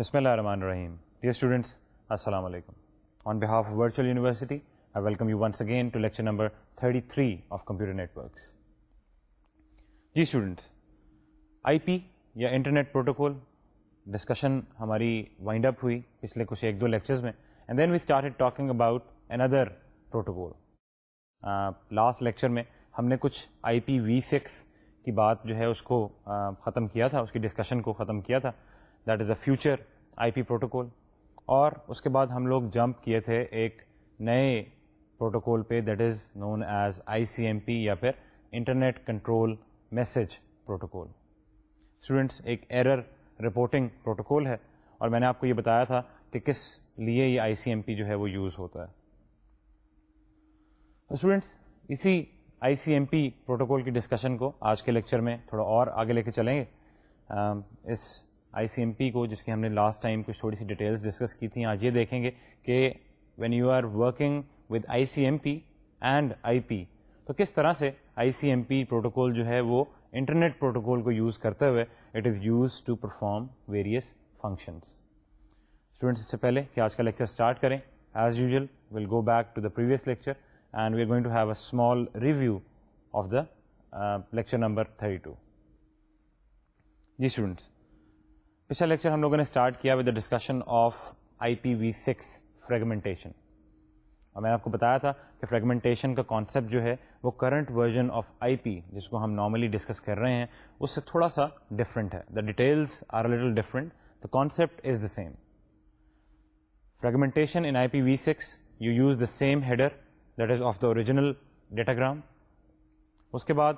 بسم اللہ الرحمن الرحیم ڈیئر اسٹوڈنٹس السلام علیکم on behalf of virtual university I welcome you once again to lecture number 33 three of computer networks جی اسٹوڈنٹس آئی پی یا انٹرنیٹ پروٹوکول ڈسکشن ہماری وائنڈ اپ ہوئی پچھلے کچھ ایک دو لیکچرز میں and then we start talking about another protocol last lecture میں ہم نے کچھ آئی پی وی سکس کی بات جو ہے اس کو ختم کیا تھا اس کی ڈسکشن کو ختم کیا تھا that is a future I P protocol اور اس کے بعد ہم لوگ جمپ کیے تھے ایک نئے پروٹوکول پہ that is known as I C M P یا پھر internet control message protocol students ایک ایرر رپورٹنگ پروٹوکول ہے اور میں نے آپ کو یہ بتایا تھا کہ کس لیے یہ آئی سی ایم پی جو ہے وہ یوز ہوتا ہے اسٹوڈینٹس اسی I C M P protocol کی ڈسکشن کو آج کے لیکچر میں تھوڑا اور آگے لے کے چلیں گے اس آئی سی ایم پی کو جس کی ہم نے لاسٹ ٹائم کچھ تھوڑی سی ڈیٹیلس ڈسکس کی تھیں آج یہ دیکھیں گے کہ when you are working with I C M P and I P تو کس طرح سے I C M P protocol جو ہے وہ انٹرنیٹ پروٹوکول کو یوز کرتے ہوئے it is use to perform various functions students اس سے پہلے کہ آج کا لیکچر اسٹارٹ کریں as usual will go back to the previous lecture and we are going to have a small review of the lecture number thirty two جی students پچھلا lecture ہم لوگوں نے اسٹارٹ کیا with the discussion of I P we six fragmentation اور میں نے آپ کو بتایا تھا کہ فریگمنٹیشن کا کانسیپٹ جو ہے وہ current version of I P جس کو ہم نارملی ڈسکس کر رہے ہیں اس سے تھوڑا سا ڈفرینٹ ہے the details are little different the concept is the same fragmentation in I P we six you use the same header that is of the original datagram اس کے بعد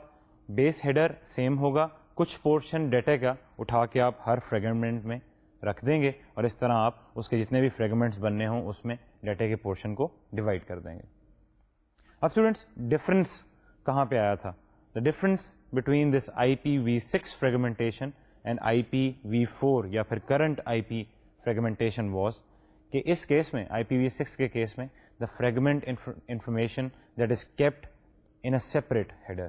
بیس ہیڈر سیم ہوگا کچھ پورشن ڈیٹا کا اٹھا کے آپ ہر فریگمنٹ میں رکھ دیں گے اور اس طرح آپ اس کے جتنے بھی فریگمنٹس بننے ہوں اس میں ڈیٹا کے پورشن کو ڈیوائڈ کر دیں گے اب اسٹوڈنٹس ڈفرینس کہاں پہ آیا تھا the difference between this I P we six fragmentation and I P V four یا پھر current I P fragmentation was کہ اس کیس میں آئی پی وی سکس کے کیس میں the fragment information that is kept in a separate header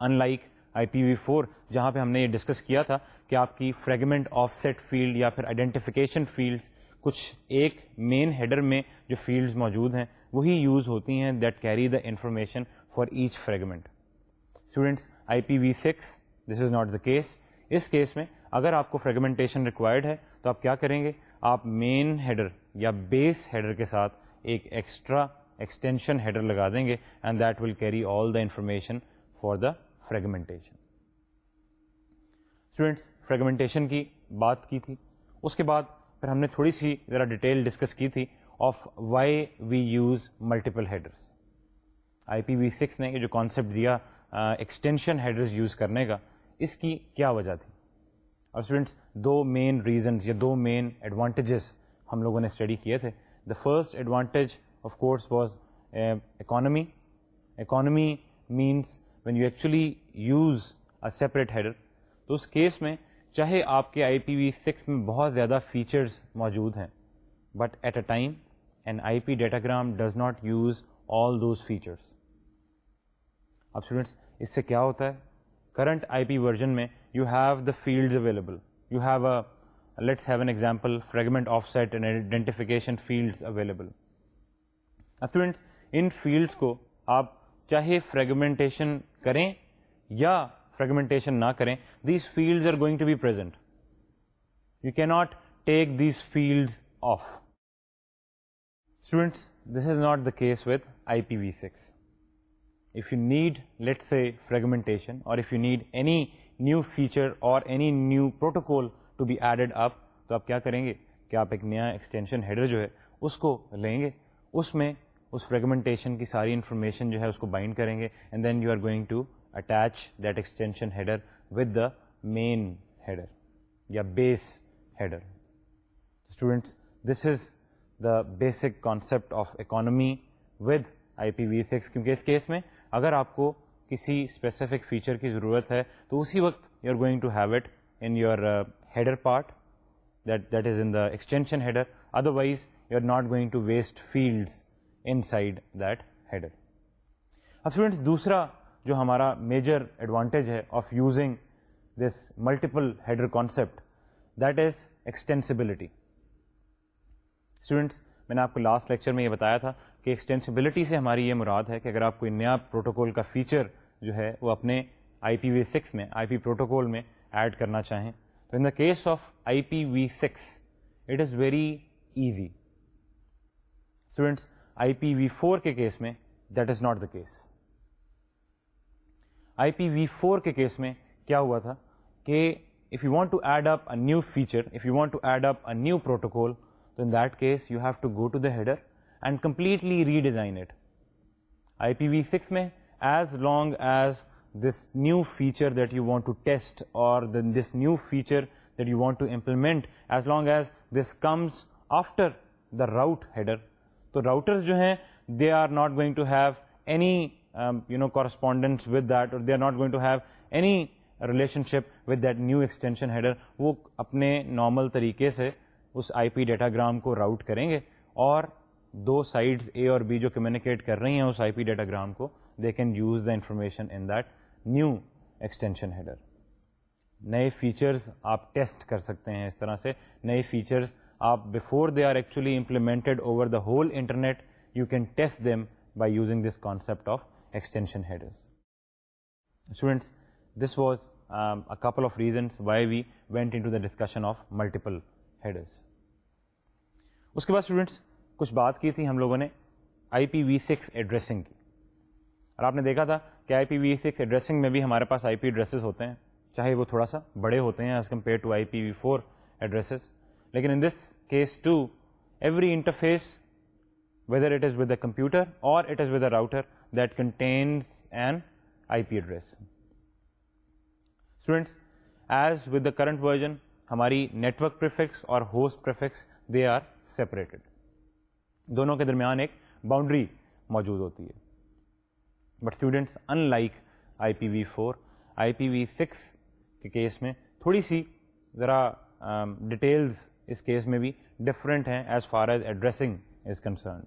in like I P V four جہاں پہ ہم نے یہ ڈسکس کیا تھا کہ آپ کی فریگمنٹ آف سیٹ فیلڈ یا پھر آئیڈینٹیفیکیشن فیلڈس کچھ ایک مین ہیڈر میں جو فیلڈز موجود ہیں وہی یوز ہوتی ہیں that carry the information for each fragment students I P we six this is not the case اس کیس میں اگر آپ کو فریگمنٹیشن ریکوائرڈ ہے تو آپ کیا کریں گے آپ مین ہیڈر یا بیس ہیڈر کے ساتھ ایک ایکسٹرا ایکسٹینشن ہیڈر لگا دیں گے and that will carry all the information for the fragmentation students fragmentation کی بات کی تھی اس کے بعد پھر ہم نے تھوڑی سی ذرا ڈیٹیل ڈسکس کی تھی of why we use multiple headers I P we six نے جو کانسیپٹ دیا ایکسٹینشن ہیڈرز یوز کرنے کا اس کی کیا وجہ تھی اور اسٹوڈینٹس دو مین ریزنس یا دو مین ایڈوانٹیجز ہم لوگوں نے اسٹڈی کیے تھے the first advantage of course was economy economy means when you actually use a separate header تو اس کیس میں چاہے آپ کے آئی پی وی سکس میں بہت زیادہ فیچرز موجود ہیں but at a time an I P datagram does not use all those features اب اسٹوڈینٹس اس سے کیا ہوتا ہے کرنٹ آئی پی ورژن میں you have the fields available you have a let's have an example fragment of set and identification fields available ان fields کو آپ چاہے فریگمنٹیشن کریں یا فریگمنٹیشن نہ کریں these fields are going to be present you کی not take these fields off students this is not the case with I P we six if you need late say fragmentation or if you need any new feature اور any new protocol to be added up تو آپ کیا کریں گے کہ آپ ایک نیا ایکسٹینشن ہیڈر جو ہے اس کو لیں گے اس میں اس فریگمنٹیشن کی ساری انفارمیشن جو ہے اس کو بائنڈ کریں گے and then you are going to attach that extension header with the main header یا base header students this is the basic concept of economy with I P we six کیونکہ اس case میں اگر آپ کو کسی اسپیسیفک فیچر کی ضرورت ہے تو اسی وقت you are going to have it in your header part that that is in the extension header otherwise you are not going to waste fields inside that head اب students دوسرا جو ہمارا major advantage ہے of using this multiple header concept that is extensibility students میں نے آپ کو last lecture میں یہ بتایا تھا کہ ایکسٹینسبلٹی سے ہماری یہ مراد ہے کہ اگر آپ کوئی نیا پروٹوکال کا فیچر جو ہے وہ اپنے آئی پی وی سکس میں آئی پی وی پروٹوکال میں ایڈ کرنا چاہیں تو in the case of I P we six it is very easy students I P V four کے کیس میں that is not the case I P V four کے case میں کیا ہوا تھا کہ if you want to add up a new feature if you want to add up a new protocol تو in that case you have to go to the header and completely redesigned I P V six میں as long as this new feature that you want to test اور then this new feature that you want to implement as long as this comes after the route header تو routers جو ہیں they are not going to have any you know correspondence with that اور they are not going to have any relation ship with that new extension header وہ اپنے normal طریقے سے اس I P datagram کو route کریں گے اور دو سائڈس اے اور بی جو کمیونیکیٹ کر رہی ہیں اس آئی پی ڈیٹا گرام کو they can use the information in that new extension header نئے فیچرز آپ ٹیسٹ کر سکتے ہیں اس طرح سے نئے فیچرز آپ before they are actually implemented over the whole internet you can test them by using this concept of extension headers students this was a couple of reasons why we went into the discussion of multiple headers اس کے بعد students کچھ بات کی تھی ہم لوگوں نے I P we six addressing کی اور آپ نے دیکھا تھا کہ I P we six addressing میں بھی ہمارے پاس آئی پی ایڈریسز ہوتے ہیں چاہے وہ تھوڑا سا بڑے ہوتے ہیں as compare to I P V four addresses لیکن in this case to every interface whether it is with a computer اور it is with a router that contains an I P address students as with the current version ہماری network prefix اور host prefix they are separated دونوں کے درمیان ایک boundary موجود ہوتی ہے but students in like I P V four I P V six کے کیس میں تھوڑی سی ذرا um, اس کیس میں بھی ڈفرینٹ ہیں as far as addressing is concerned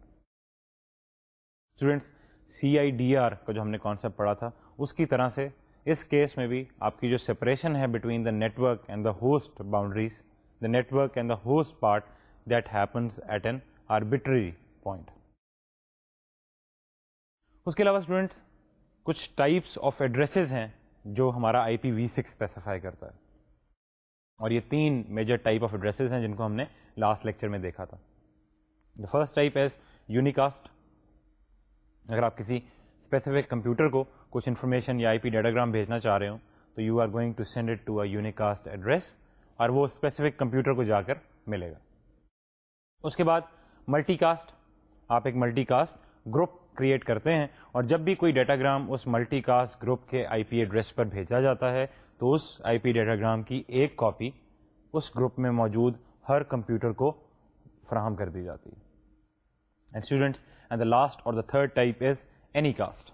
students C I D R کا جو ہم نے کانسیپٹ پڑھا تھا اس کی طرح سے اس کیس میں بھی آپ کی جو سپریشن ہے between the network and the host boundaries the network and the host part that happens at an arbitrary point اس کے علاوہ اسٹوڈینٹس کچھ ٹائپس آف ایڈریسز ہیں جو ہمارا I P we six specify کرتا ہے اور یہ تین میجر ٹائپ آف ایڈریسز ہیں جن کو ہم نے لاسٹ لیکچر میں دیکھا تھا the first type is unicast اگر آپ کسی اسپیسیفک کمپیوٹر کو کچھ انفارمیشن یا آئی پی ڈیٹاگرام بھیجنا چاہ رہے ہوں تو you are going to send it to a unicast address اور وہ اسپیسیفک کمپیوٹر کو جا کر ملے گا اس کے بعد ملٹی کاسٹ آپ ایک ملٹی کاسٹ گروپ کریٹ کرتے ہیں اور جب بھی کوئی ڈیٹاگرام اس ملٹی کاسٹ گروپ کے آئی پی ایڈریس پر بھیجا جاتا ہے تو اس آئی پی ڈیٹاگرام کی ایک کاپی اس گروپ میں موجود ہر کمپیوٹر کو فراہم کر دی جاتی ہے لاسٹ اور the third type is anycast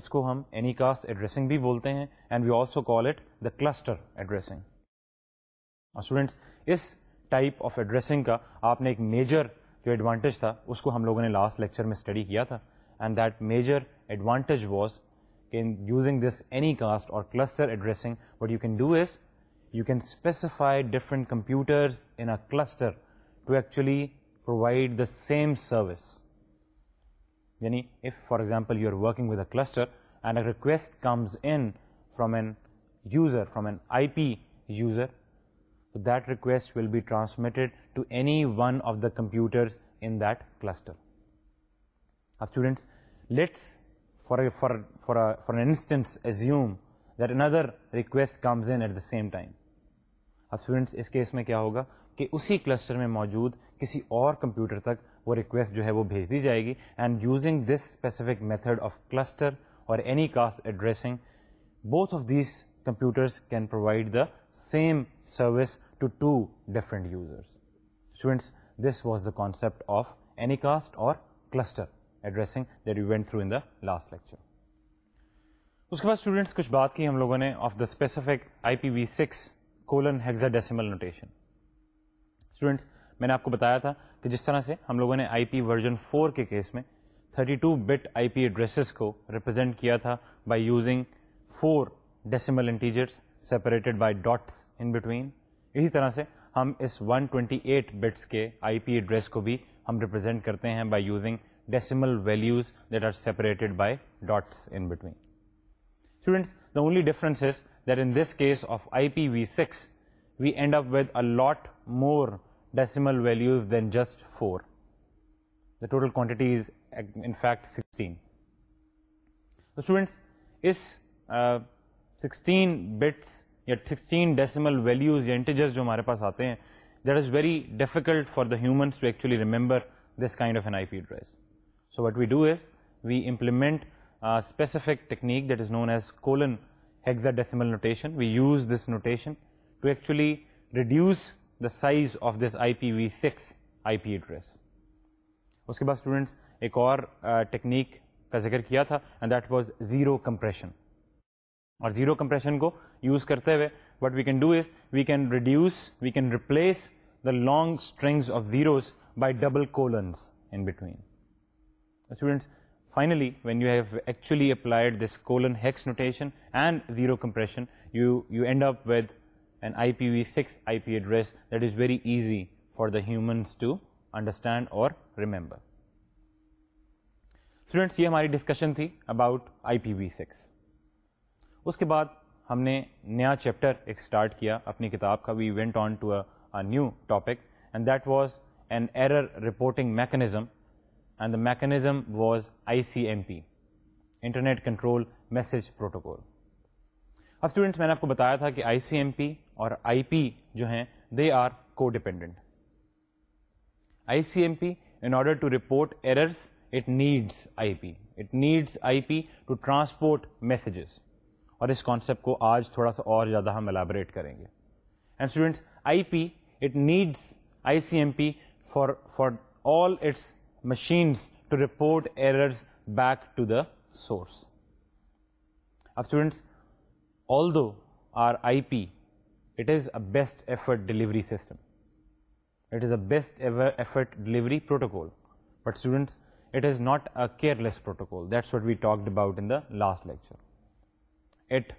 اس کو ہم اینی کاسٹ ایڈریسنگ بھی بولتے ہیں and we also call it the cluster addressing students اس ٹائپ آف ایڈریسنگ کا آپ نے ایک میجر جو ایڈوانٹیج تھا اس کو ہم لوگوں نے لاسٹ لیکچر میں اسٹڈی کیا تھا and that major advantage was in using this Anycast or cluster addressing, what you can do is you can specify different computers in a cluster to actually provide the same service. Yani, if for example you are working with a cluster and a request comes in from an user, from an IP user, that request will be transmitted to any one of the computers in that cluster. Now, students, let's instance assume that another request comes in at the same time اب students اس case میں کیا ہوگا کہ اسی cluster میں موجود کسی اور کمپیوٹر تک وہ ریکویسٹ جو ہے وہ بھیج دی جائے گی and using this specific method of cluster اور anycast addressing both of these computers can provide the same service to two different users students this was the concept of anycast اور cluster addressing that you went through in last lecture اس کے بعد students کچھ بات کی ہم لوگوں نے of the specific I P we six colon hexadecimal notation students میں نے آپ کو بتایا تھا کہ جس طرح سے ہم لوگوں نے آئی پی ورژن فور کے کیس میں thirty two bit I P addresses کو ریپرزینٹ کیا تھا by using four decimal integers separated by dots in between اسی طرح سے ہم اس ون ٹوینٹی ایٹ بٹس کے آئی پی ایڈریس کو بھی ہم ریپرزینٹ کرتے ہیں by using decimal values that are separated by dots in between students the only difference is that in this case of I P we six we end up with it more decimal values than just four the total quantity decimal values جو ہمارے پاس آتے ہیں that is very difficult for the humans remember this kind of an I P address so what we do is we implement specific technique that is known as colon hexadecimal notation we use this notation reduce the size of this I P we six I P address اس کے بعد students ایک اور technique کا ذکر کیا تھا and that was zero compression اور زیرو کمپریشن کو یوز کرتے ہوئے what we can do is we can reduce we can replace the long strings of zeros by double colons in between students finally when you have actually applied this colon hex notation and and zero compression you you up with an I P we six I P address that is very easy for the humans to understand اور remember students یہ ہماری discussion تھی about I P we six اس کے بعد ہم نے نیا چیپٹر ایک اسٹارٹ کیا اپنی کتاب کا we went on to new topic and that was an error reporting mechanism mechanism was I C M P internet control message protocol اب اسٹوڈنٹس میں نے آپ کو بتایا تھا کہ آئی سی ایم پی اور آئی پی جو ہیں دے آر کو dependent I C M P in order to report errors it needs I P it needs I P to transport messages اور اس کانسیپٹ کو آج تھوڑا سا اور زیادہ ہم الیبوریٹ کریں گے and students I P it needs I C M P for for all its machines to report errors back to the source. Now, students, although our IP, it is a best effort delivery system, it is a best ever effort delivery protocol, but students, it is not a careless protocol. That's what we talked about in the last lecture. It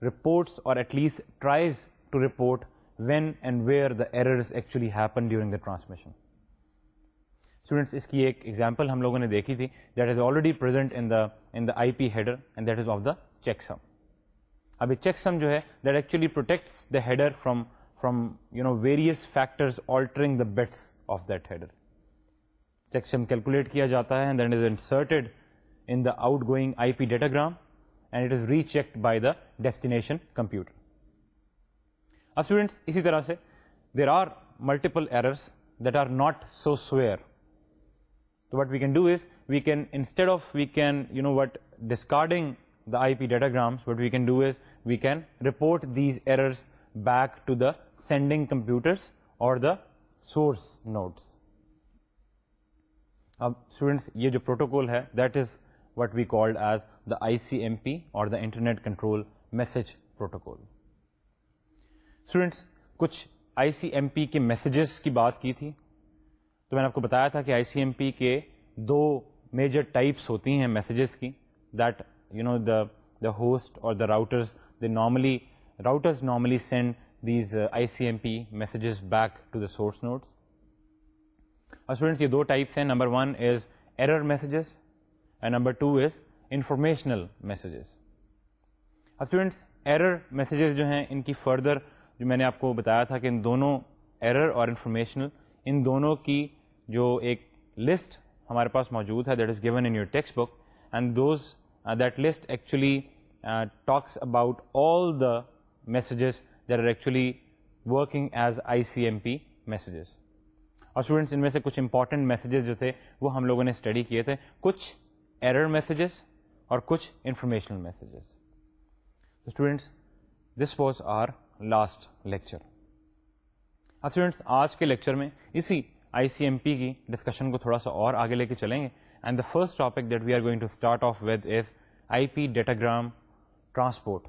reports, or at least tries to report, when and where the errors actually happen during the transmission. اس کی ایک example ہم لوگوں نے دیکھی تھی that is P header and that is of the checksum check sum جو ہے that actually protects altering the bits of sum calculate کیا جاتا ہے ڈیسٹینیشن کمپیوٹر اب اسٹوڈینٹس اسی طرح سے there are multiple errors that are not so severe what we can do is we can instead of we can you know what discarding the I P datagrams what we can do is we can report these errors back to the sending computers اور the source nodes اب students یہ جو protocol ہے that is what we called as the I C M P اور the internet control message protocol students کچھ I C M P کے messages کی بات کی تھی تو میں نے آپ کو بتایا تھا کہ آئی سی ایم پی کے دو میجر ٹائپس ہوتی ہیں میسیجز کی that you know the the host اور the routers the normally routers normally send these I C M P messages back to the source nodes اور students یہ دو types ہیں number one is error messages and number two is informational messages اور students error messages جو ہیں ان کی further جو میں نے آپ کو بتایا تھا کہ ان دونوں ایرر اور انفارمیشنل ان دونوں کی جو ایک لسٹ ہمارے پاس موجود ہے that is given in your textbook and those that list actually talks about all the messages that are actually working as I C M P messages اور اسٹوڈنٹس ان میں سے کچھ امپورٹنٹ میسیجز جو تھے وہ ہم لوگوں نے اسٹڈی کیے تھے کچھ ایرر میسیجز اور کچھ informational messages students this was our last lecture اور اسٹوڈینٹس آج کے لیکچر میں اسی آئی سی ایم پی کی ڈسکشن کو تھوڑا سا اور آگے لے کے چلیں گے and the first topic that we are going to start off with is I P datagram transport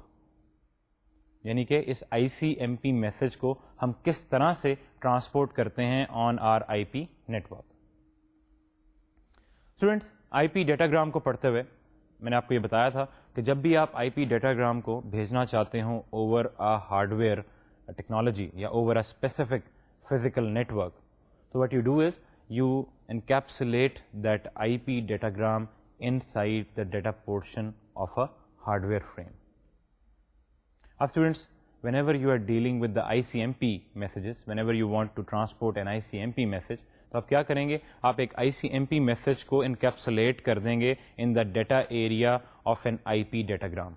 یعنی کہ اس I C M P message کو ہم کس طرح سے ٹرانسپورٹ کرتے ہیں on our I P network students I P datagram کو پڑھتے ہوئے میں نے آپ کو یہ بتایا تھا کہ جب بھی آپ آئی پی ڈیٹاگرام کو بھیجنا چاہتے ہوں over a hardware technology یا over a specific physical network تو what you do is you encapsulate that I P datagram inside the data portion of a hardware frame اب students whenever you are dealing with the I C M P messages whenever you want to transport an I C M P message تو آپ کیا کریں گے آپ ایک I C M P message کو encapsulate کر دیں گے in the data area of an I P datagram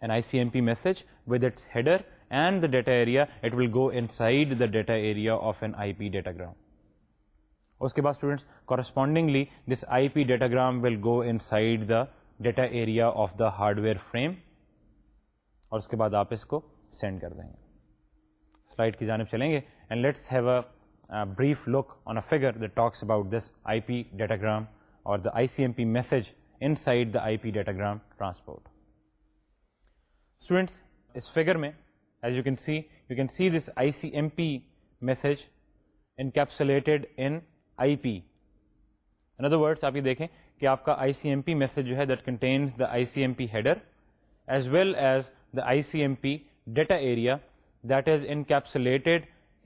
an I C M P message with its header data area it will go inside the data area of an I P datagram اس کے بعد corresponding hardware send کر دیں گے جانب چلیں گے message inside the I P datagram transport students اس فگر میں as you can see you can see this I C M P message in in I P ye dekhen آپ یہ دیکھیں کہ آپ کا I C M P message جو ہے that the the I C M P header as well as the I C M P data area that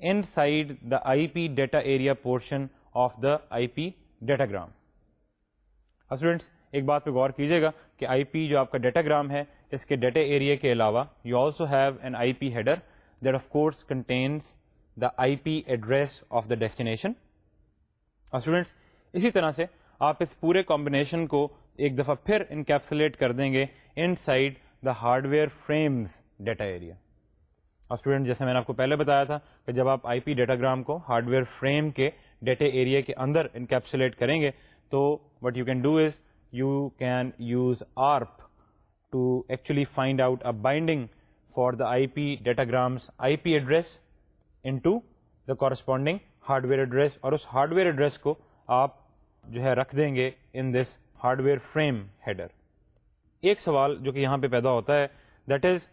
inside the I P data area portion of the I P datagram اب students ایک بات پہ غور کیجیے گا کہ I پی جو آپ کا ڈیٹاگرام ہے اس کے ڈیٹا ایریا کے علاوہ you also have an I P header that of course contains the I P address of the destination اور اسٹوڈینٹس اسی طرح سے آپ اس پورے کمبینیشن کو ایک دفعہ پھر انکیپسولیٹ کر دیں گے inside the hardware frames data area اور اسٹوڈینٹ جیسے میں نے آپ کو پہلے بتایا تھا کہ جب آپ آئی پی ڈیٹاگرام کو ہارڈ ویئر فریم کے ڈیٹا ایریا کے اندر انکیپسولیٹ کریں گے تو what you can do is you can use ARP to actually find out a binding for the I P datagrams I P address into the corresponding hardware address اور اس hardware address کو آپ جو ہے رکھ دیں گے in this hardware frame header ایک سوال جو کہ یہاں پہ پیدا ہوتا ہے that is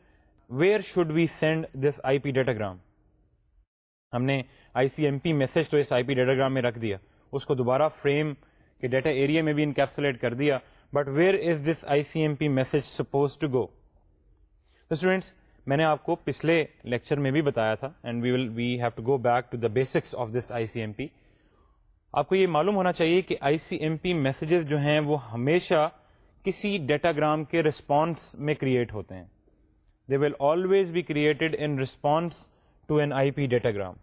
where should we send this I P datagram ہم نے I C M P message تو اس آئی پی ڈیٹاگرام میں رکھ دیا اس کو دوبارہ فریم کے ڈیٹا ایریا میں بھی انکیپسولیٹ کر دیا but where is this I C M P message suppose to go students میں نے آپ کو پچھلے لیکچر میں بھی بتایا تھا and we we will have to to go back the basics of this I C M P آپ کو یہ معلوم ہونا چاہیے کہ I C M P messages جو ہیں وہ ہمیشہ کسی ڈیٹاگرام کے رسپانس میں کریٹ ہوتے ہیں they will always be created in response to an I P datagram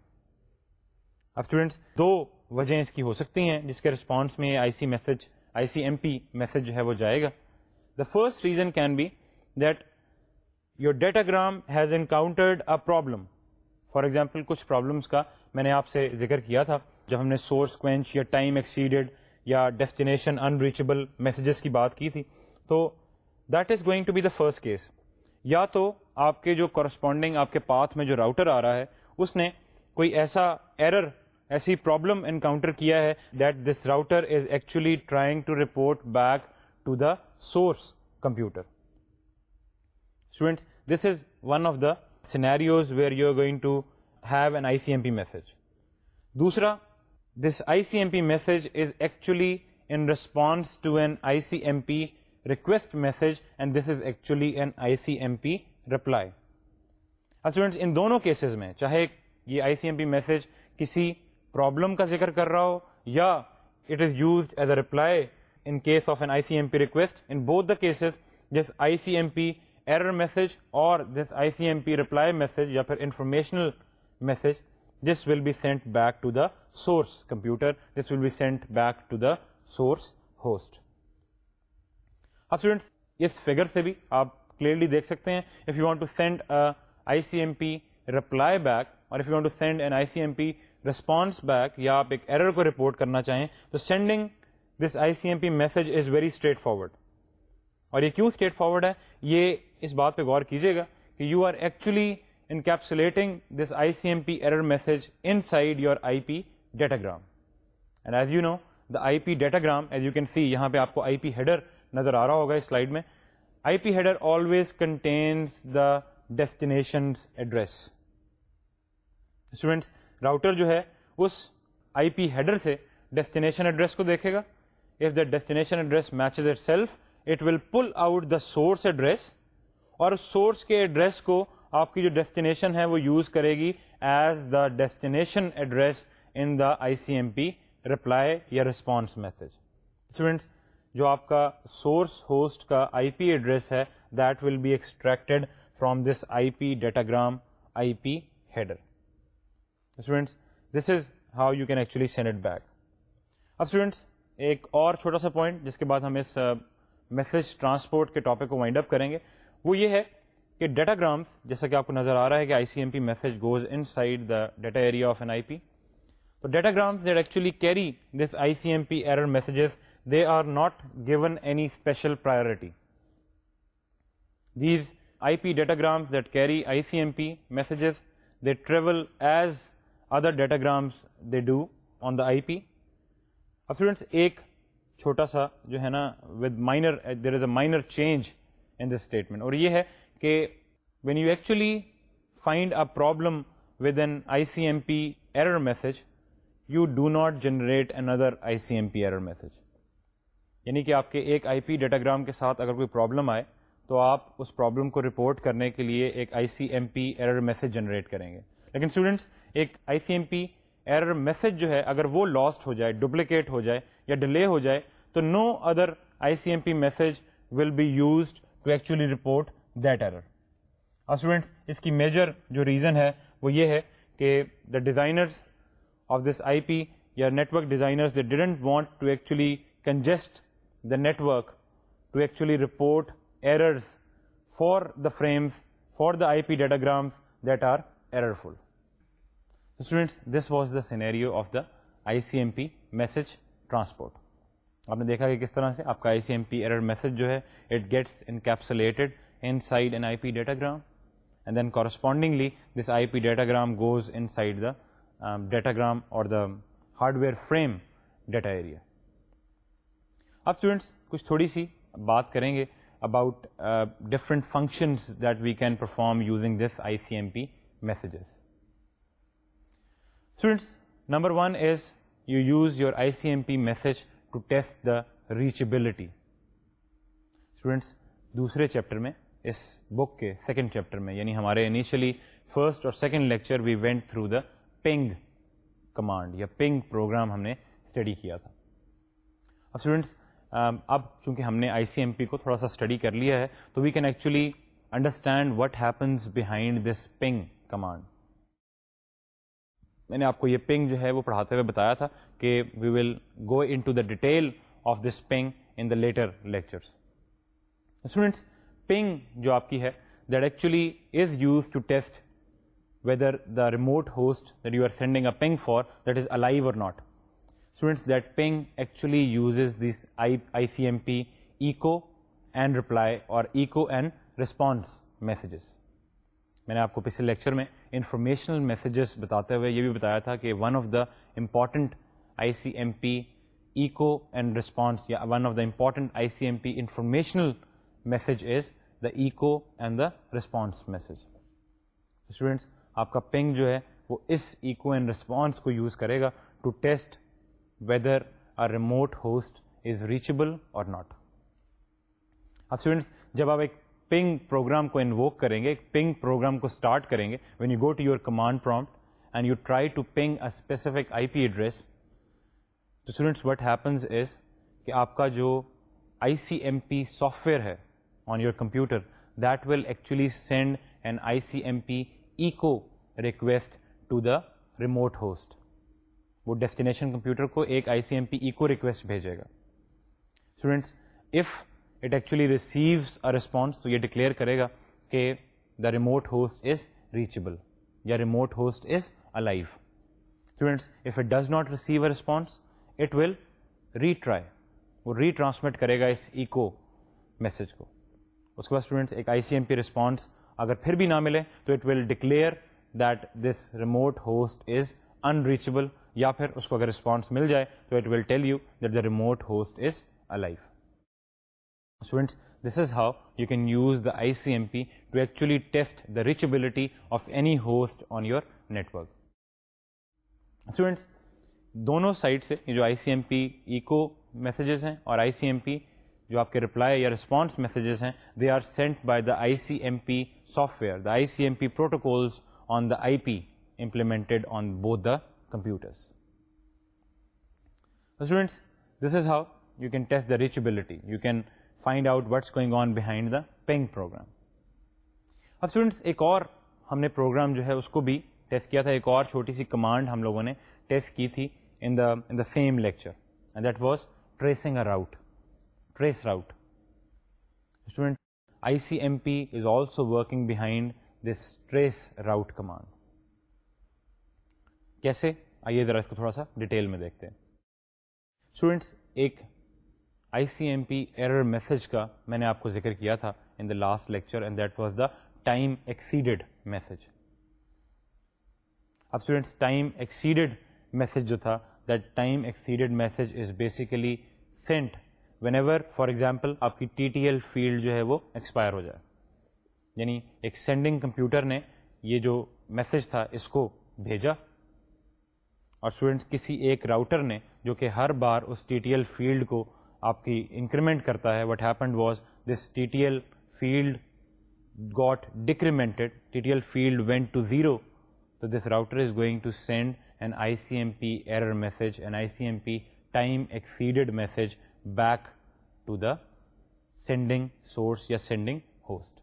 اب اسٹوڈینٹس دو وجہ اس کی ہو سکتی ہیں جس کے رسپانس میں I C message I C M P message جو ہے وہ جائے گا the first reason can be that your datagram has encountered a problem for example کچھ پرابلمس کا میں نے آپ سے ذکر کیا تھا جب ہم نے سورس کوینچ یا ٹائم ایکسیڈیڈ یا ڈیسٹینیشن ان ریچبل میسیجز کی بات کی تھی تو that is going to be the first case یا تو آپ کے جو کورسپونڈنگ آپ کے پاتھ میں جو راؤٹر آ رہا ہے اس نے کوئی ایسا ایرر ایسی پرابلم انکاؤنٹر کیا ہے that this router is actually trying to report back to the source computer students this is one of the scenarios where you are going to have an I C M P message دوسرا this I C M P message is actually in response to an I C M P request message and this is actually an I C M P reply students ان دونوں cases میں چاہے یہ I C M P message کسی problem کا ذکر کر رہا ہو یا it is used as a reply in case of an I C M P request in both the cases جس I C M P error message اور جس I C M P reply message یا پھر informational message this will be sent back to the source computer this will be sent back to the source host اب students اس figure سے بھی آپ clearly دیکھ سکتے ہیں if you want to send I C M P reply back اور if you want to send an I C M P response back یا آپ ایک ایرر کو رپورٹ کرنا چاہیں تو sending this I C M P message is very straightforward اور یہ کیوں اسٹریٹ فارورڈ ہے یہ اس بات پہ غور کیجیے گا کہ you are actually encapsulating this I C M P error message inside your I P datagram as you know the I P datagram as you can see یہاں پہ آپ کو آئی پی ہیڈر نظر آ رہا ہوگا اس slide میں آئی P header always contains the destination address students router جو ہے اس آئی پی ہیڈر سے ڈیسٹینیشن ایڈریس کو دیکھے گا if the destination address matches itself it will pull out the source address اور سورس کے ایڈریس کو آپ کی جو ڈیسٹینیشن ہے وہ یوز کرے گی as the destination address in the I C M P reply یا ریسپانس میسج اسٹوڈینٹس جو آپ کا سورس ہوسٹ کا آئی پی ایڈریس ہے that will be extracted from this I P datagram I P header students this is how you can actually send it back اب students ایک اور چھوٹا سا پوائنٹ جس کے بعد ہم اس میسج uh, ٹرانسپورٹ کے ٹاپک کو وائنڈ اپ کریں گے وہ یہ ہے کہ ڈیٹا گرامس جیسا کہ آپ کو نظر آ رہا ہے کہ I C M P message goes inside the data area of an I P تو data grams that actually carry this I C M P error messages they are not given any special priority these I P data grams that carry I C M P messages they travel as other datagrams they do on the I P اب سوینس ایک چھوٹا سا جو ہے نا with minor there is a minor change in the statement اور یہ ہے کہ when you actually find a problem with an I C M P error message you do not generate N other I C M P error message یعنی کہ آپ کے ایک آئی P datagram کے ساتھ اگر کوئی پرابلم آئے تو آپ اس پرابلم کو رپورٹ کرنے کے لیے ایک I C M P error message generate کریں گے لیکن اسٹوڈنٹس ایک I C M P error message جو ہے اگر وہ لاسٹ ہو جائے ڈپلیکیٹ ہو جائے یا ڈیلے ہو جائے تو no other I C M P message will be used to actually report that error اور اسٹوڈنٹس اس کی میجر جو ریزن ہے وہ یہ ہے کہ the designers of this I P یا network designers they didn't want to actually congest the network to actually report errors for the frames for the I P datagrams that are errorful students this was the scenario of the I C M P message transport آپ نے دیکھا کہ کس طرح سے آپ کا I C M P error message جو ہے it gets encapsulated inside an I P datagram and then correspondingly this I P datagram goes inside the datagram اور the hardware frame data area اب students کچھ تھوڑی سی بات کریں گے about different functions that we can perform using this I C M P messages students number one is you use your I C M P message to test the reachability students دوسرے chapter میں اس book کے second chapter میں یعنی ہمارے initially first اور second lecture we went through the ping command یا ping program ہم نے اسٹڈی کیا تھا اب اسٹوڈینٹس اب چونکہ ہم نے آئی سی ایم پی کو تھوڑا سا اسٹڈی کر لیا ہے تو we can actually understand what happens behind this ping command میں نے آپ کو یہ پنگ جو ہے وہ پڑھاتے ہوئے بتایا تھا کہ we will go into the detail of this ping in the later lectures students ping جو آپ کی ہے that actually is use to test whether the remote host that you are sending a ping for that is alive اور not students that ping actually uses this I C M P echo and reply اور echo and response messages میں نے آپ کو پچھلے lecture میں informational messages بتاتے ہوئے یہ بھی بتایا تھا کہ one of the important I C M P echo and response یا one of the important I C M P informational message is the echo and the response message students آپ کا پنگ جو ہے وہ اس ایکو اینڈ رسپانس کو use کرے گا to test whether a remote host is reachable اور ناٹ اب اسٹوڈینٹس جب آپ ایک پنگ پروگرام کو انووک کریں گے ایک پنگ پروگرام کو اسٹارٹ کریں گے when you go to use command prompt you try to ping a specific I P address students what happens is کہ آپ کا جو I C M P software ہے on your computer that will actually send an I C M P echo request to the remote host وہ destination computer کو ایک I C M P echo request بھیجے گا students if it actually receives a response تو یہ declare کرے گا کہ the remote host is reachable یا remote host is alive students if it does not receive a response it will retry وہ ری transmit کرے گا اس eco message کو اس کے بعد اسٹوڈینٹس ایک I C M P response اگر پھر بھی نہ ملے تو it will declare that this remote host is unreachable یا پھر اس کو اگر رسپانس مل جائے تو it will tell you that the remote host is alive students this is how you can use the I C M P to actually test the reachability of any host on your network students دونوں side سے جو I C M P echo messages ہیں اور I C M P جو آپ کے reply یا response messages ہیں they are sent by the I C M P software the I C M P protocols on the I P implemented on both the computers students this is how you can test the reachability you can ذرا اس کو تھوڑا سا detail میں دیکھتے I C M P error message کا میں نے آپ کو ذکر کیا تھا in the last lecture and that was the time exceeded message اب اسٹوڈینٹس ٹائم ایکسیڈیڈ میسج جو تھا that time exceeded message is basically sent whenever for example آپ کی ٹی ٹی ایل فیلڈ جو ہے وہ ایکسپائر ہو جائے یعنی ایک سینڈنگ کمپیوٹر نے یہ جو میسج تھا اس کو بھیجا اور اسٹوڈینٹس کسی ایک راؤٹر نے جو کہ ہر بار اس ٹی ٹی ایل فیلڈ کو آپ کی انکریمنٹ کرتا ہے what happened was this T T L field got decremented T T L field went to zero تو this router is going to send an I C M P error message an I C M P time exceeded message back to the sending source یا sending host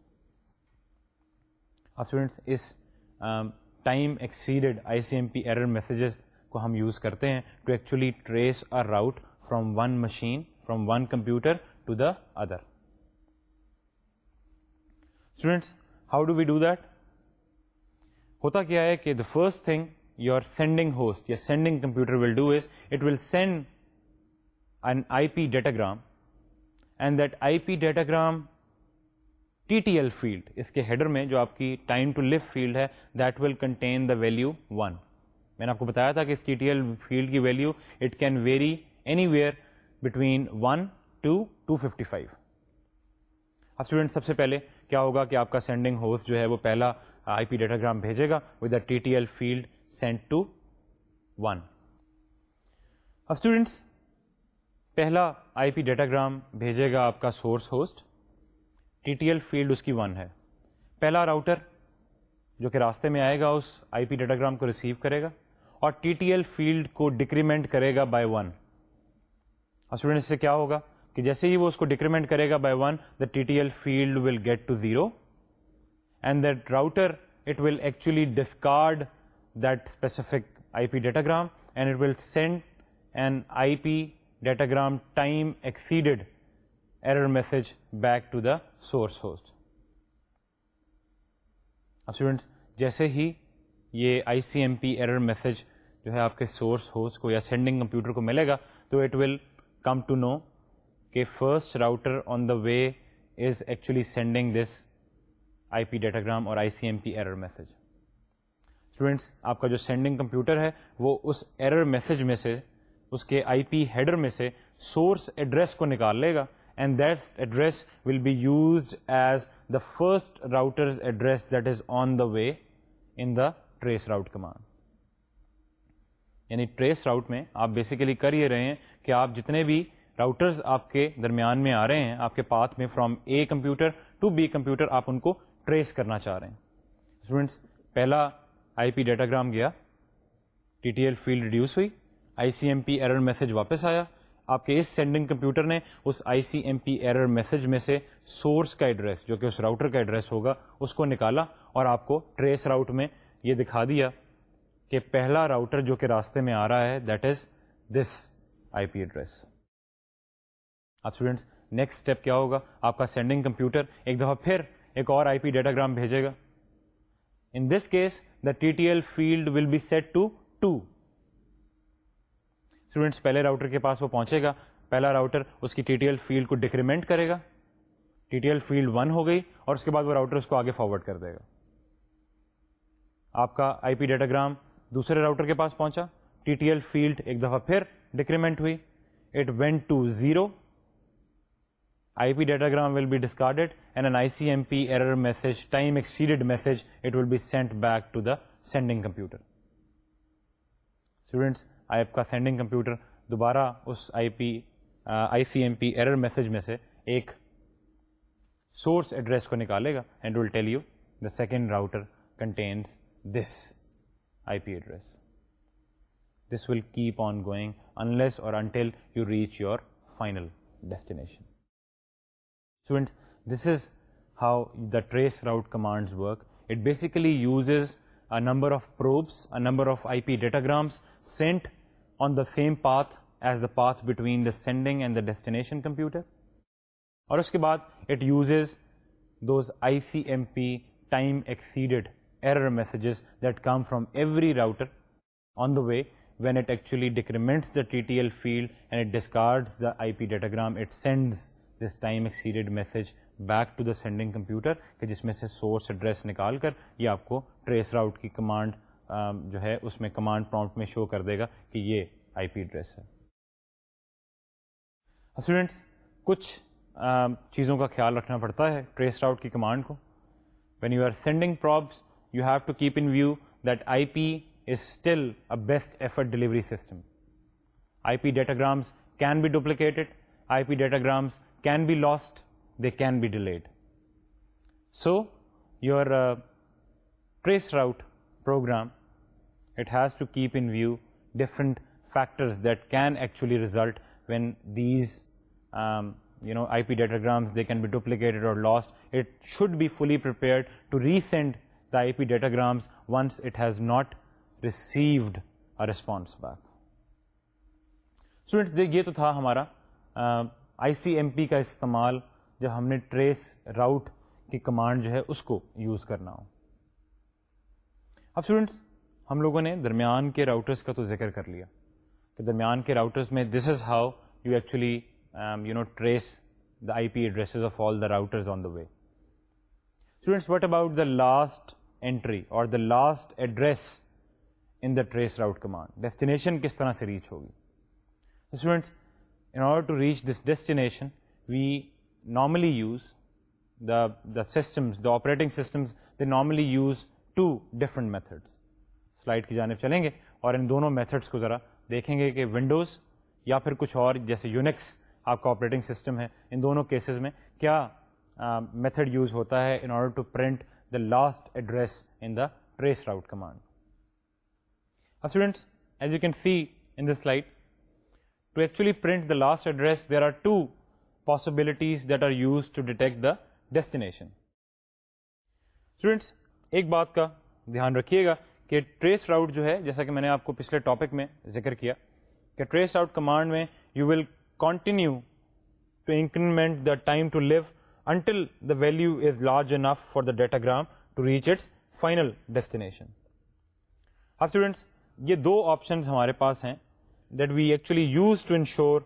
students اس time exceeded I C M P error messages کو ہم use کرتے ہیں to actually trace route from one machine one computer to the other students how do we do that ہوتا کیا ہے کہ the first thing your sending host یا sending computer will do is it will send an I P datagram and that I P datagram T T L field اس کے header میں جو آپ کی ٹائم ٹو لو فیلڈ ہے that will contain the value one میں نے آپ کو بتایا تھا کہ ٹی ایل فیلڈ کی value it can vary anywhere between one to two fifty five اب اسٹوڈنٹ سب سے پہلے کیا ہوگا کہ آپ کا سینڈنگ ہوسٹ جو ہے وہ پہلا آئی پی ڈیٹاگرام بھیجے گا with the T L field set to one اب اسٹوڈنٹس پہلا آئی پی ڈیٹاگرام بھیجے گا آپ کا source host T T L field اس کی ون ہے پہلا راؤٹر جو کہ راستے میں آئے گا اس آئی پی ڈیٹاگرام کو ریسیو کرے گا اور ٹی ٹی ایل فیلڈ کو ڈیکریمنٹ کرے گا بائی ون اسٹوڈینٹ سے کیا ہوگا کہ جیسے ہی وہ اس کو ڈیکریمنٹ کرے گا by one the T T L field will get to zero and that router it will actually discard that specific I P datagram and it will send an I P datagram time exceeded error message back to the source host اب جیسے ہی یہ I C M P error message جو ہے آپ کے source host کو یا سینڈنگ کمپیوٹر کو ملے گا تو it will come to know کہ first router on the way is actually sending this I P datagram اور آئی سی ایم کی ارر میسج اسٹوڈنٹس آپ کا جو سینڈنگ کمپیوٹر ہے وہ اس ارر میسیج میں سے اس کے آئی پی ہیڈر میں سے سورس ایڈریس کو نکال لے گا and that address will be used as the first router address that is on the way in the trace route command یعنی ٹریس راؤٹ میں آپ بیسیکلی کر یہ رہے ہیں کہ آپ جتنے بھی راؤٹرز آپ کے درمیان میں آ رہے ہیں آپ کے پاتھ میں from A computer to B computer آپ ان کو ٹریس کرنا چاہ رہے ہیں اسٹوڈینٹس پہلا آئی پی ڈیٹاگرام گیا T T L field reduce ہوئی I C M P error message واپس آیا آپ کے اس سینڈنگ کمپیوٹر نے اس I C M P error message میں سے سورس کا ایڈریس جو کہ اس راؤٹر کا ایڈریس ہوگا اس کو نکالا اور آپ کو ٹریس راؤٹ میں یہ دکھا دیا کہ پہلا راؤٹر جو کہ راستے میں آ رہا ہے that is this I P address اب اسٹوڈینٹس نیکسٹ اسٹیپ کیا ہوگا آپ کا سینڈنگ کمپیوٹر ایک دفعہ پھر ایک اور آئی پی ڈیٹاگرام بھیجے گا in this case the T T L field will be set to two students پہلے راؤٹر کے پاس وہ پہنچے گا پہلا راؤٹر اس کی ٹی ٹی ایل فیلڈ کو ڈیکریمنٹ کرے گا T T L field one ہو گئی اور اس کے بعد وہ راؤٹر اس کو آگے فارورڈ کر دے گا آپ کا آئی پی ڈیٹاگرام دوسرے راؤٹر کے پاس پہنچا ٹی ٹی ایل فیلڈ ایک دفعہ پھر ڈیکریمنٹ ہوئی it went to zero I P datagram will be discarded and an I C M P error message time exceeded message it will be sent back to the sending computer students ایپ کا sending computer دوبارہ اس I I P P C M error message میں سے ایک source address کو نکالے گا and will tell you the second router contains this P address this will keep on going unless اور until you reach your final destination this is how the trace route command work it basically uses a number of probes number of I P datagrams sent on the same path as the path between the sending and the destination computer اور اس کے بعد it use those I C M P time exceeded error messages that come from every router on the way when it actually decrements the TTL field and it discards the IP datagram. It sends this time exceeded message back to the sending computer کہ جس میں سے source address نکال کر یہ آپ کو trace route کی کمانڈ um, جو ہے اس میں کمانڈ پرومپٹ میں شو کر دے گا کہ یہ آئی پی ایڈریس ہے اسٹوڈینٹس کچھ um, چیزوں کا خیال رکھنا پڑتا ہے ٹریس راؤٹ کی کمانڈ کو when you are sending probes you have to keep in view that IP is still a best effort delivery system. IP datagrams can be duplicated, IP datagrams can be lost, they can be delayed. So your uh, traceroute program, it has to keep in view different factors that can actually result when these um, IP datagrams, they can be duplicated or lost. It should be fully prepared to resend I P datagrams once it has not received response back students Students, یہ تو تھا ہمارا آئی C M پی کا استعمال جو ہم نے trace route کی کمانڈ جو ہے اس کو یوز کرنا ہو اب ہم لوگوں نے درمیان کے راؤٹرس کا تو ذکر کر لیا کہ درمیان کے راؤٹرس میں this is how you actually you know trace the I P address of all the routers on the way students what about the last entry اور the last address in the trace route command destination کس طرح سے reach ہوگی students in order to reach this destination we normally use the the systems the operating systems they normally use two different methods slide کی جانب چلیں گے اور ان دونوں میتھڈس کو ذرا دیکھیں گے کہ ونڈوز یا پھر کچھ اور جیسے یونیکس آپ کا آپریٹنگ سسٹم ہے ان دونوں کیسز میں کیا میتھڈ یوز ہوتا ہے in order to print last address in the trace route command students as you can see in this slide to actually print the last address there are two possibilities that are used to detect the destination students ایک بات کا دھیان رکھیے گا کہ trace route جو ہے جیسا کہ میں نے آپ کو پچھلے ٹاپک میں ذکر کیا کہ ٹریس راؤٹ کمانڈ میں you will continue to increment the time to live until the value is large enough for the datagram to reach its final destination ہر اسٹوڈنٹس یہ دو آپشنز ہمارے پاس ہیں that we actually use to ensure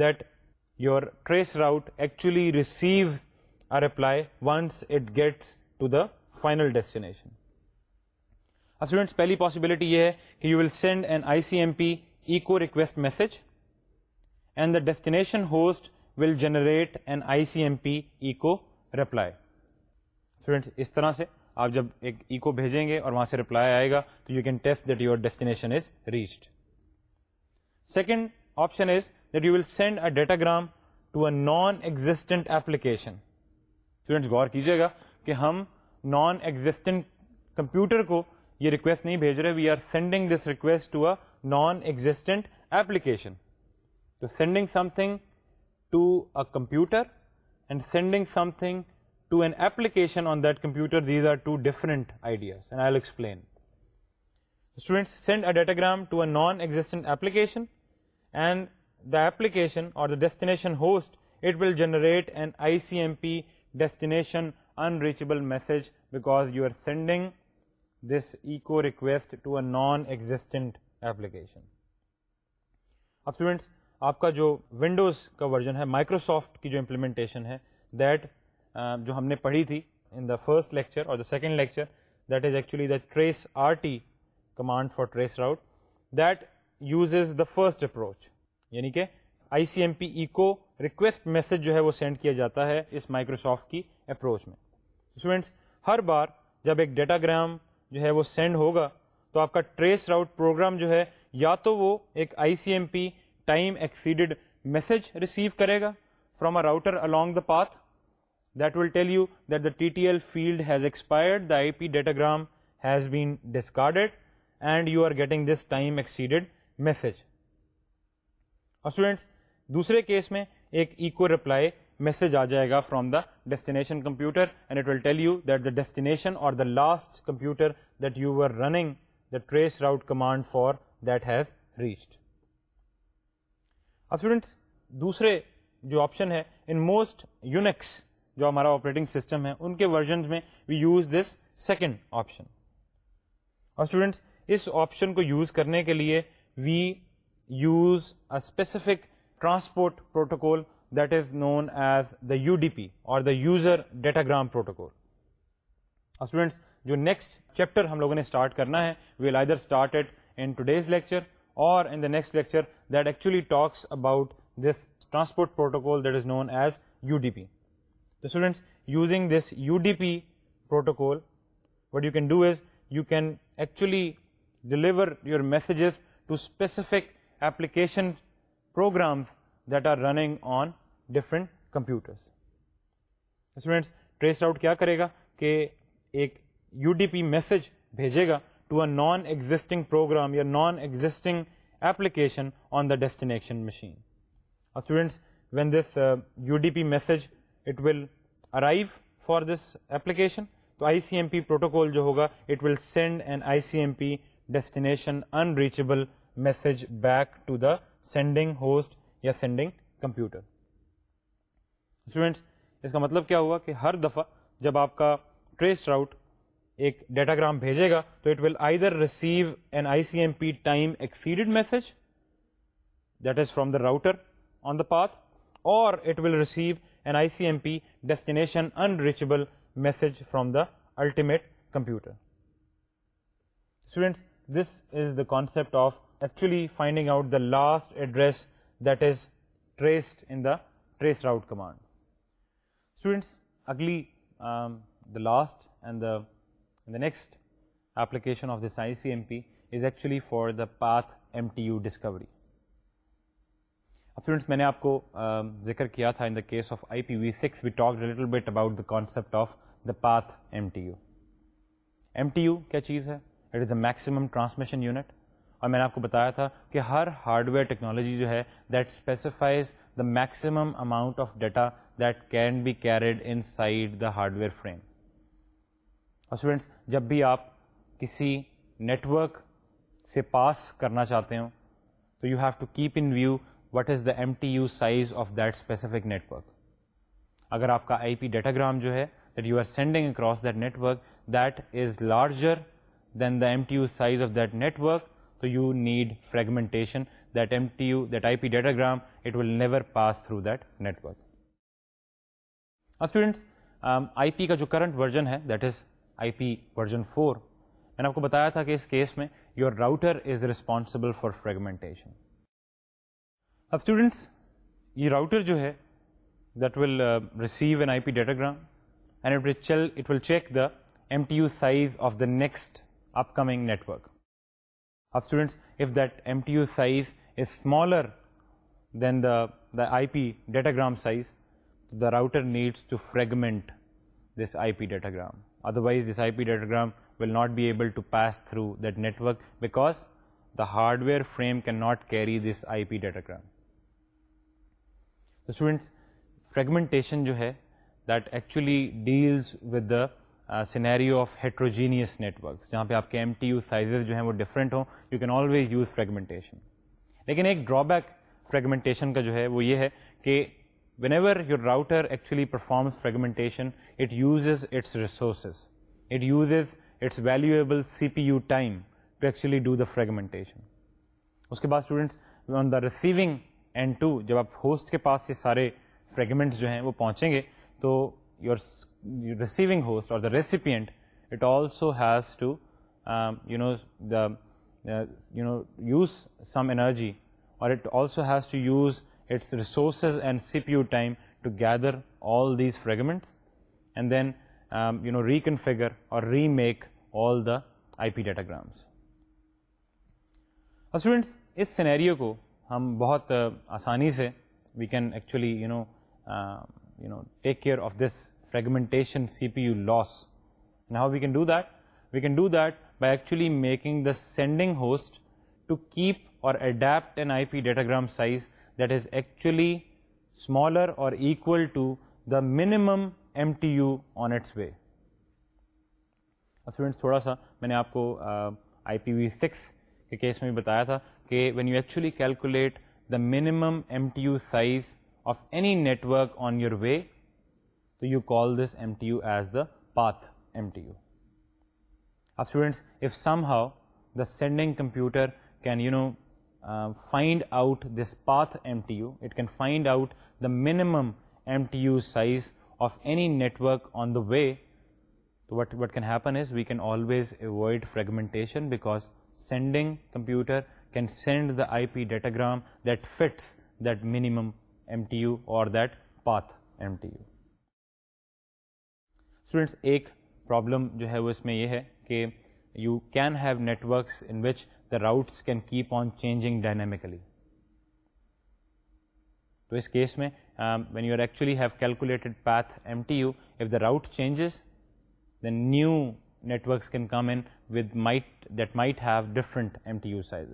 that your trace route actually receive or reply once it gets to the final destination students پہلی possibility یہ ہے کہ you will send an I C M P echo request message and the destination host will generate an I C M P echo reply اس طرح سے آپ جب ایک ایکو بھیجیں گے اور وہاں سے رپلائی آئے گا تو you can test that your destination is reached second option is that you will send a datagram to a non existent application students غور کیجیے گا کہ ہم نان ایگزٹنٹ کمپیوٹر کو یہ ریکویسٹ نہیں بھیج رہے we are sending this request to a non existent application تو sending something to a computer and sending something to an application on that computer, these are two different ideas, and I'll explain. Students send a datagram to a non-existent application, and the application or the destination host, it will generate an ICMP destination unreachable message because you are sending this eco request to a non-existent application. Uh, students, آپ کا جو Windows کا version ہے Microsoft کی جو implementation ہے that جو ہم نے پڑھی تھی ان دا فرسٹ لیکچر اور the second lecture that is actually the trace R T command for trace route that uses is the first approach یعنی کہ I C M P echo request message جو ہے وہ send کیا جاتا ہے اس مائکروسافٹ کی اپروچ میں اسٹوڈینٹس ہر بار جب ایک ڈیٹاگرام جو ہے وہ سینڈ ہوگا تو آپ کا ٹریس راؤٹ پروگرام جو ہے یا تو وہ ایک I C M P time exceeded message receive کرے گا from a router along the path will tell you that the T L field has expired the P datagram has discarded and you are getting this time exceeded message اور students دوسرے case میں ایک echo reply message آ جائے گا from the destination computer and it will tell you that the destination اور the last computer that you are running the trace route command for that has reached دوسرے جو option ہے in most Unix جو ہمارا operating system ہے ان کے version میں we use this second option اور اس آپشن کو یوز کرنے کے لیے we use a specific transport protocol that is known as the U D P اور the user datagram protocol students جو نیکسٹ چیپٹر ہم لوگوں نے اسٹارٹ کرنا ہے well either start in today's lecture or in the next lecture that actually talks about this transport protocol that is known as you D P تو students using this U D P protocol what you can do is you can actually deliver your messages to specific application programs that are running on different computers students trace out کیا کرے گا کہ ایک you D P message بھیجے گا to a non existing program یا non existing application on the destination machine اور students when this U D P message it will arrive for this application تو I C M P protocol جو ہوگا it will send an I C M P destination unreachable message back to the sending host یا sending computer students اس کا مطلب کیا ہوا کہ ہر دفعہ جب آپ کا ٹریس راؤٹ ایک ڈیٹاگرام بھیجے گا تو it will either receive an I C M P time exceeded message that is from the router on the path اور it will receive an I C M P destination unreachable message from the ultimate computer students this is the concept of actually finding out the last address that is traced in the trace route command students اگلی the last end the next application of this I C M P is actually for the path M T U discovery فیڈ میں نے آپ کو ذکر کیا تھا in the case of I P we six we talk little bit about the concept of the path M T U M T U کیا چیز ہے it is a maximum transmission unit اور میں نے آپ کو بتایا تھا کہ ہر ہارڈ ویئر ٹیکنالوجی جو ہے that specifies the maximum amount of data that can be carried inside the hardware frame اور اسٹوڈینٹس جب بھی آپ کسی نیٹورک سے پاس کرنا چاہتے ہوں تو you have to keep in view what is the M T U size of that specific network اگر آپ کا آئی پی ڈیٹاگرام جو ہے that you are sending across that network that is larger than the M T U size of that network تو you need fragmentation that M T U that I P datagram it will never pass through that network students I P کا جو current version ہے that is I P version four میں نے آپ کو بتایا تھا کہ اس کیس میں your router is responsible for fragmentation اب اسٹوڈنٹس یہ راؤٹر جو ہے that will receive an I P datagram check the M T U size of the next upcoming network اب students if that M T U size is smaller than the the I P datagram size the router needs to fragment this I P datagram otherwise this I P datagram will not be able to pass through that network because the hardware frame can not carry this I P datagram students fragmentation جو ہے that actually deals with the scenario of heterogeneous network جہاں پہ آپ کے M T U size جو ہیں وہ different ہوں you can always use fragmentation لیکن ایک ڈرا بیک فریگمنٹیشن کا جو ہے وہ یہ ہے کہ whenever your router actually performs fragmentation it uses its resources it uses its valuable C P U time to actually do the fragmentation اس کے بعد students on the receiving end too جب آپ ہوسٹ کے پاس یہ سارے fragments جو ہیں وہ پہنچیں گے تو یور ریسیونگ ہوسٹ اور recipient it also has some energy اور it also has to use its resources and C P U time to gather all these fragments and then you know reconfigure اور remake all the I P datagrams اس scenario کو ہم بہت uh, آسانی سے we can actually of this fragmentation C P U loss and how we can do that we can do that by actually making the sending host to keep اور that is actually smaller اور equal to the minimum M T U on its way students تھوڑا سا میں نے آپ کو I P V six کے case میں بھی بتایا تھا کہ when you actually calculate the minimum M T U size of any network on your way تو you call this M T U as the path M T U اب students if somehow the sending computer can you know find out this path M T U it can find out the minimum M T U size of any network on the way what what can happen is we can always avoid fragmentation because sending computer can send the I P datagram that fits that minimum M T U اور that path M T U students ایک problem جو ہے وہ اس میں یہ ہے کہ you can have networks in which routes can keep on changing dynamically تو اس کیس میں when you are actually have calculated path M T U if the route changes the new networks can come in ہیٹ M T U size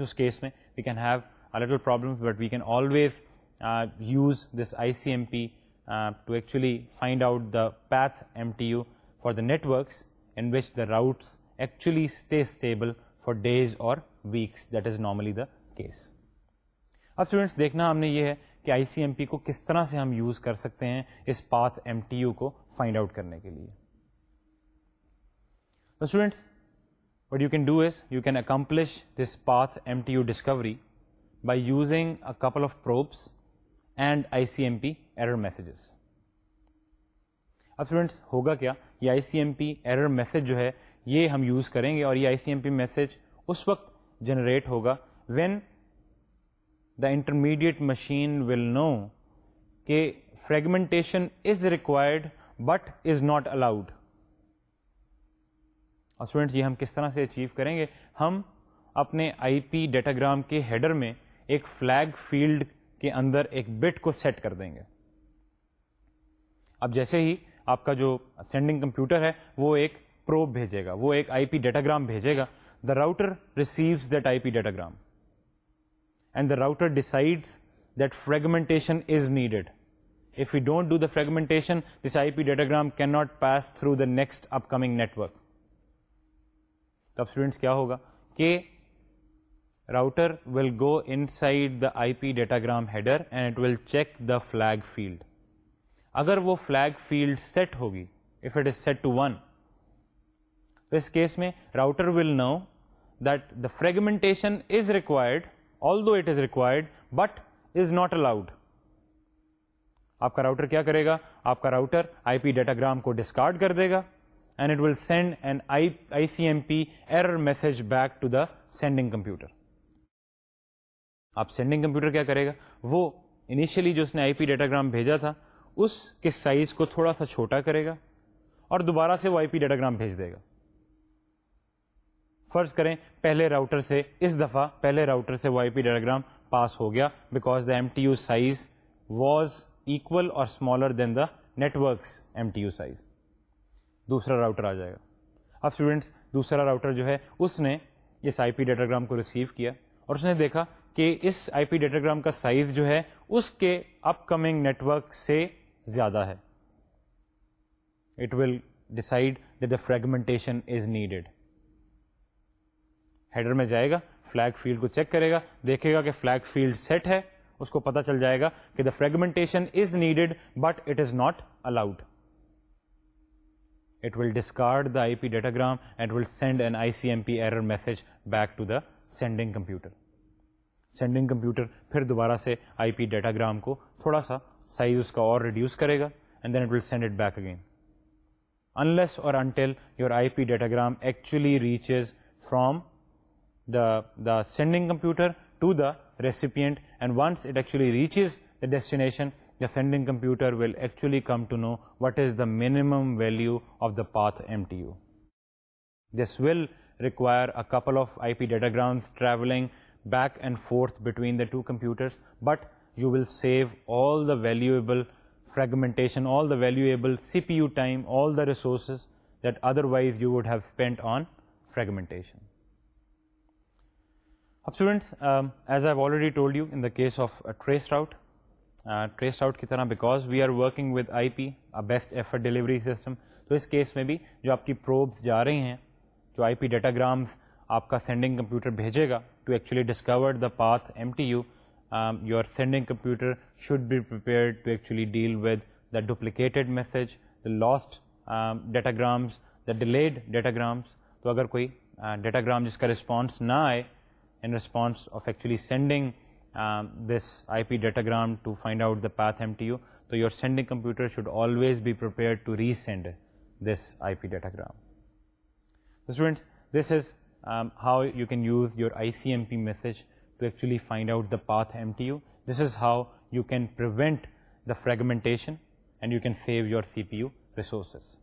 اس کے we can have little problem but we can always use this I C M P to actually find out the path M T U for the networks and which the route actually stay stable days اور weeks normally the case اب students دیکھنا ہم نے یہ ہے کہ I C M P کو کس طرح سے ہم یوز کر سکتے ہیں by using couple of probes and I C M P error messages اب اسٹوڈینٹس ہوگا کیا یہ I C M P error message جو ہے یہ ہم یوز کریں گے اور یہ I C M P message اس وقت جنریٹ ہوگا when the intermediate machine will know کہ fragmentation is required but is not allowed اور اسٹوڈینٹس یہ ہم کس طرح سے اچیو کریں گے ہم اپنے آئی پی ڈیٹاگرام کے ہیڈر میں ایک فلیگ فیلڈ کے اندر ایک بٹ کو سیٹ کر دیں گے اب جیسے ہی آپ کا جو سینڈنگ کمپیوٹر ہے وہ ایک پروب بھیجے گا وہ ایک آئی پی ڈیٹاگرام بھیجے گا the router receives that I P datagram and the router decide that fragmentation is needed if you don't do the fragment this I P datagram کی not pass through the next upcoming network students کیا ہوگا کہ router will go and the I P datagram header and will check the flag field اگر وہ flag field set ہوگی if it is set to one us case میں router will know that the fragmentation is required although it is required but is not allowed آپ کا router کیا کرے گا آپ کا راؤٹر آئی پی ڈیٹاگرام کو ڈسکارڈ کر دے گا and it will send an I C M P error message back to the sending computer آپ سینڈنگ کمپیوٹر کیا کرے گا وہ انیشیلی جو اس نے آئی پی ڈیٹاگرام بھیجا تھا اس کے سائز کو تھوڑا سا چھوٹا کرے گا اور دوبارہ سے وہ آئی پی ڈیٹاگرام بھیج دے گا فرض کریں پہلے راؤٹر سے اس دفعہ پہلے راؤٹر سے وائی آئی پی ڈائگرام پاس ہو گیا because the M T U size was equal اور smaller than the networks M T U size دوسرا راؤٹر آ جائے گا اب اسٹوڈینٹس دوسرا راؤٹر جو ہے اس نے اس آئی پی ڈیٹاگرام کو ریسیو کیا اور اس نے دیکھا کہ اس آئی پی ڈیٹاگرام کا سائز جو ہے اس کے اپ کمنگ نیٹورک سے زیادہ ہے it will decide the fragmentation is needed header میں جائے گا فلیگ فیلڈ کو چیک کرے گا دیکھے گا کہ فلیگ فیلڈ سیٹ ہے اس کو پتا چل جائے گا کہ the fragmentation is needed but it is not allowed it will discard the I P datagram send an I C M P error message back to the sending computer sending computer پھر دوبارہ سے I P datagram کو تھوڑا سا size اس کا اور reduce کرے گا and then it will send it back again unless اور until your I P datagram actually reaches from the sending computer to the recipient, and once it actually reaches the destination, the sending computer will actually come to know what is the minimum value of the path MTU. This will require a couple of IP datagrams traveling back and forth between the two computers, but you will save all the valuable fragmentation, all the valuable CPU time, all the resources that otherwise you would have spent on fragmentation. اب students as I already told you in the case of traced out traced out کی طرح because we are working with I P best effort delivery system تو اس case میں بھی جو آپ کی پروبس جا رہی ہیں جو آئی پی ڈیٹاگرامس آپ کا سینڈنگ کمپیوٹر بھیجے گا to actually discover the path M T U you are sending computer should be prepare to actually deal with the duplicated message the lost datagrams the delayed datagrams تو اگر کوئی datagram uh, جس کا response نہ آئے in response of actually sending um, this IP datagram to find out the path MTU. So, your sending computer should always be prepared to resend this IP datagram. So, students, this is um, how you can use your ICMP message to actually find out the path MTU. This is how you can prevent the fragmentation and you can save your CPU resources.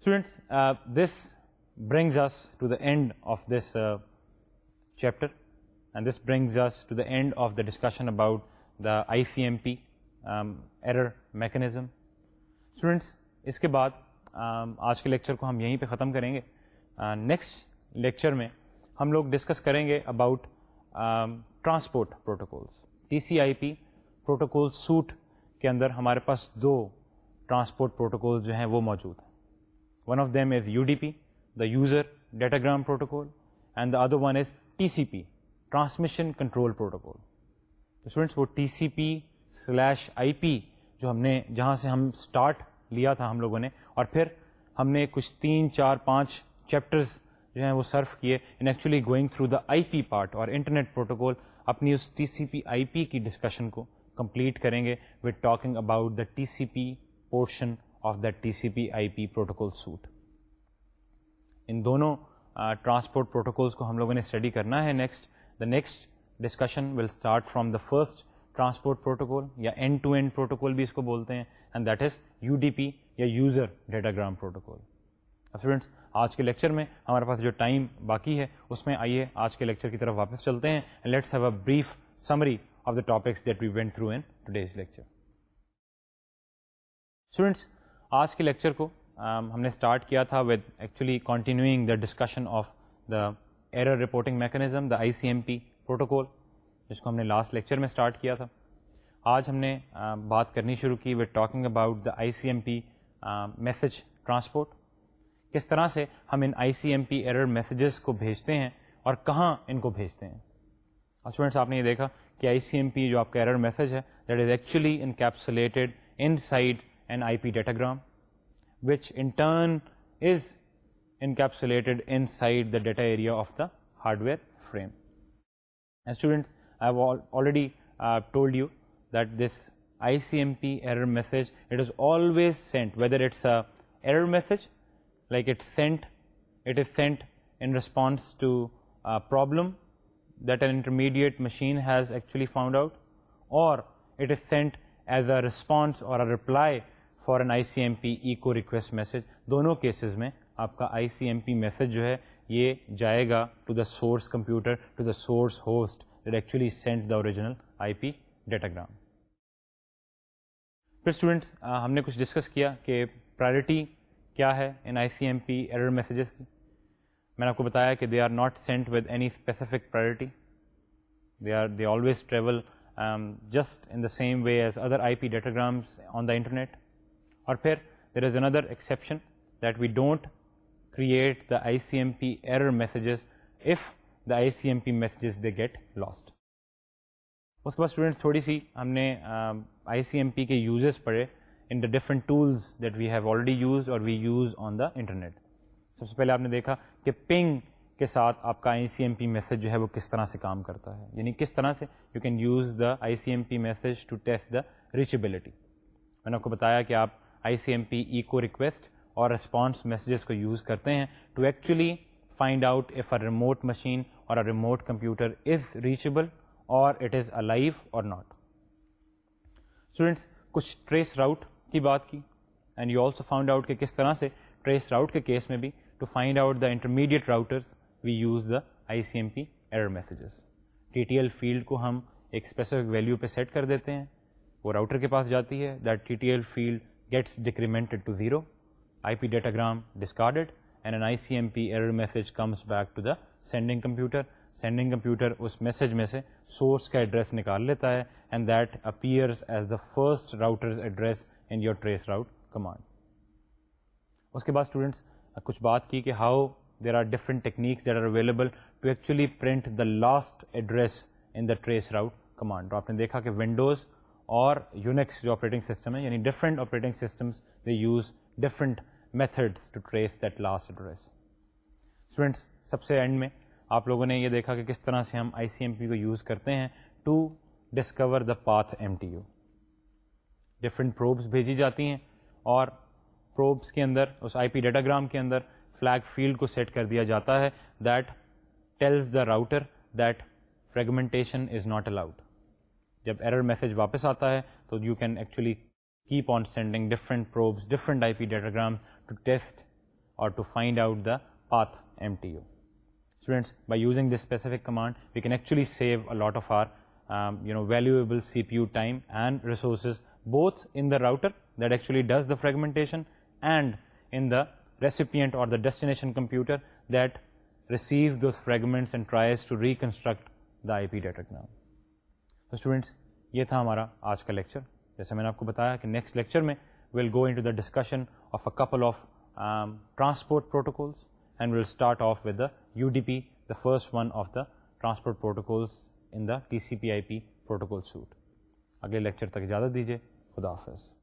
Students, uh, this brings us to the end of this chapter and this brings to the end of the discussion about the I C M P error mechanism students اس کے بعد آج کے lecture کو ہم یہیں پہ ختم کریں گے نیکسٹ لیکچر میں ہم لوگ ڈسکس کریں گے about transport protocols T C I P protocol suite کے اندر ہمارے پاس دو ٹرانسپورٹ پروٹوکول جو ہیں وہ موجود ہیں one of them is U D P user datagram protocol and the other one is T C P transmission control protocol students وہ T C P slash I پی جو ہم نے جہاں سے ہم اسٹارٹ لیا تھا ہم لوگوں نے اور پھر ہم نے کچھ تین چار پانچ چیپٹرز جو ہیں وہ سرف کیے ان actually going through the I P part اور انٹرنیٹ پروٹوکول اپنی اس T C P I P کی ڈسکشن کو کمپلیٹ کریں گے with talking about the T C P portion of the T C P I P protocol suite ان دونوں transport protocols کو ہم لوگوں نے اسٹڈی کرنا ہے next the next discussion will start from the first transport protocol یا end to end protocol بھی اس کو بولتے ہیں and that is U D P یا یوزر ڈیٹاگرام پروٹوکول اسٹوڈینٹس آج کے لیکچر میں ہمارے پاس جو ٹائم باقی ہے اس میں آئیے آج کے لیکچر کی طرف واپس چلتے ہیں let's have a brief summary of the topics that we went through in to lecture students آج کے لیکچر کو Um, ہم نے اسٹارٹ کیا تھا with actually continuing the discussion of the error reporting mechanism the I C M P protocol جس کو ہم نے لاسٹ لیکچر میں اسٹارٹ کیا تھا آج ہم نے um, بات کرنی شروع کی with talking about the I C M P message transport کس طرح سے ہم ان I C M P error messages کو بھیجتے ہیں اور کہاں ان کو بھیجتے ہیں اسٹوڈینٹس آپ نے یہ دیکھا کہ آئی سی ایم پی جو آپ کا ایرر میسیج ہے that is actually encapsulated inside an I P datagram which in turn is encapsulated inside the data area of the hardware frame. And students, I have already uh, told you that this ICMP error message, it is always sent, whether it is a error message like it is sent in response to a problem that an intermediate machine has actually found out, or it is sent as a response or a reply for an I C M P echo request message دونوں cases میں آپ کا I C M P message جو ہے یہ جائے گا to the source computer to the source host that actually sent the original I P datagram پھر اسٹوڈینٹس ہم نے کچھ ڈسکس کیا کہ پرائرٹی کیا ہے ان I C M P error messages کی میں نے آپ کو بتایا کہ they are not sent with any specific priority they are they always travel just in the same way as other I P datagrams on the internet اور پھر there is another exception that we don't create the I C M P error messages if the I C M P messages they get lost اس کے بعد students تھوڑی سی ہم نے I C M P کے uses پڑھے in the different tools that we have already use اور we use on the internet سب سے پہلے آپ نے دیکھا کہ پنگ کے ساتھ آپ کا I C M P message جو ہے وہ کس طرح سے کام کرتا ہے یعنی کس طرح سے you can use the I C M P message to test the reachability میں نے آپ کو بتایا کہ آپ I C M P echo request اور رسپانس میسیجز کو یوز کرتے ہیں to actually find out if a remote machine or a remote computer is reachable or it is alive or not students کچھ trace route کی بات کی and you also find out کہ کس طرح سے ٹریس راؤٹ کے case میں بھی to find out the intermediate router we use the I C M P error messages T T L field کو ہم ایک اسپیسیفک ویلیو پہ سیٹ کر دیتے ہیں وہ راؤٹر کے پاس جاتی ہے that T T L field gets decrement zero I P datagram discarded and an I C M P error message comes back to the sending computer sending computer اس میسج میں سے سورس کا address نکال لیتا ہے and that appear as the first router address in your trace route command اس کے بعد اسٹوڈنٹس کچھ بات کی کہ how there are different techniques there are available to actually print the last address in the trace route command آپ نے دیکھا کہ ونڈوز اور یونیکس جو آپریٹنگ سسٹم ہے یعنی different operating systems they use different methods to trace that last address students سب سے اینڈ میں آپ لوگوں نے یہ دیکھا کہ کس طرح سے ہم آئی سی ایم پی کو یوز کرتے ہیں to discover the path M T U different probes بھیجی جاتی ہیں اور پروبس کے اندر اس آئی پی ڈیٹاگرام کے اندر فلیگ فیلڈ کو سیٹ کر دیا جاتا ہے that tells the router that fragmentation is not allowed جب ایرر میسج واپس آتا ہے تو you can actually keep on sending different probes different I P datagram to test اور to find out the path M T U students by using this specific command we can actually save a lot of are you know valuable C P U time and resources both in the router that actually does the fragmentation and in the recipient or the destination computer that receive those fragments and tries to reconstruct the I P datagram تو students یہ تھا ہمارا آج کا lecture جیسے میں نے آپ کو بتایا کہ نیکسٹ لیکچر میں will go into the discussion of a couple of transport protocols and will start off with the U D P the first one of the transport protocols in the T C P I P protocol suite اگلے lecture تک اجازت دیجیے خدا حافظ